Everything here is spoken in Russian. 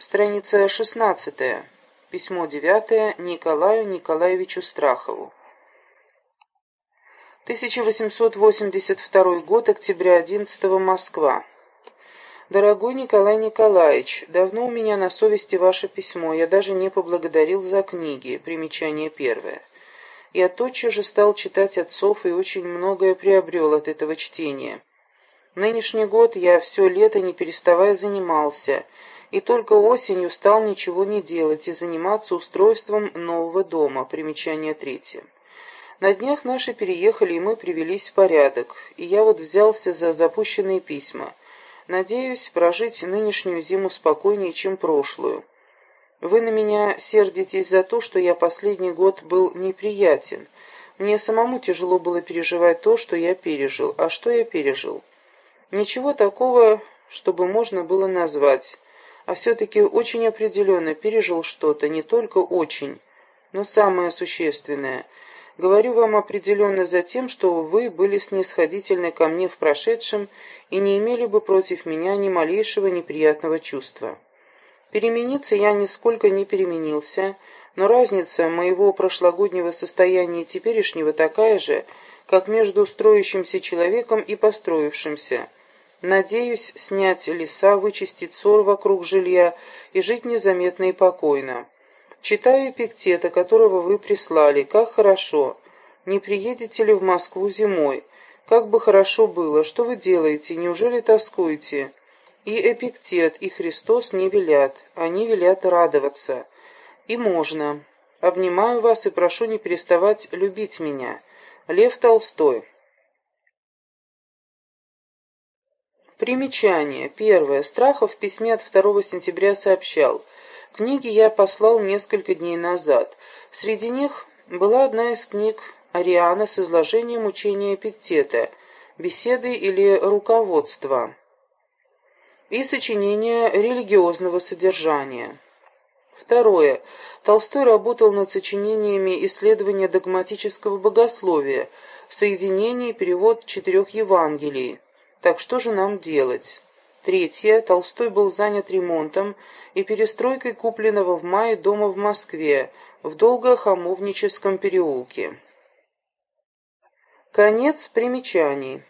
Страница 16. Письмо 9 Николаю Николаевичу Страхову. 1882 год, октября 11 Москва. Дорогой Николай Николаевич, давно у меня на совести ваше письмо, я даже не поблагодарил за книги, примечание первое. Я тотчас же стал читать отцов и очень многое приобрел от этого чтения. Нынешний год я все лето не переставая занимался – и только осенью стал ничего не делать и заниматься устройством нового дома. Примечание третье. На днях наши переехали, и мы привелись в порядок, и я вот взялся за запущенные письма. Надеюсь прожить нынешнюю зиму спокойнее, чем прошлую. Вы на меня сердитесь за то, что я последний год был неприятен. Мне самому тяжело было переживать то, что я пережил. А что я пережил? Ничего такого, чтобы можно было назвать а все-таки очень определенно пережил что-то, не только очень, но самое существенное. Говорю вам определенно за тем, что вы были снисходительны ко мне в прошедшем и не имели бы против меня ни малейшего неприятного чувства. Перемениться я нисколько не переменился, но разница моего прошлогоднего состояния и теперешнего такая же, как между строящимся человеком и построившимся – Надеюсь снять леса, вычистить ссор вокруг жилья и жить незаметно и покойно. Читаю Эпиктета, которого вы прислали. Как хорошо. Не приедете ли в Москву зимой? Как бы хорошо было. Что вы делаете? Неужели тоскуете? И Эпиктет, и Христос не велят. Они велят радоваться. И можно. Обнимаю вас и прошу не переставать любить меня. Лев Толстой. Примечание. Первое. Страхов в письме от 2 сентября сообщал. Книги я послал несколько дней назад. Среди них была одна из книг Ариана с изложением учения Эпиктета, беседы или руководства и сочинения религиозного содержания. Второе. Толстой работал над сочинениями исследования догматического богословия, соединение и перевод четырех Евангелий. Так что же нам делать? Третье. Толстой был занят ремонтом и перестройкой купленного в мае дома в Москве, в Долгохамовническом переулке. Конец примечаний.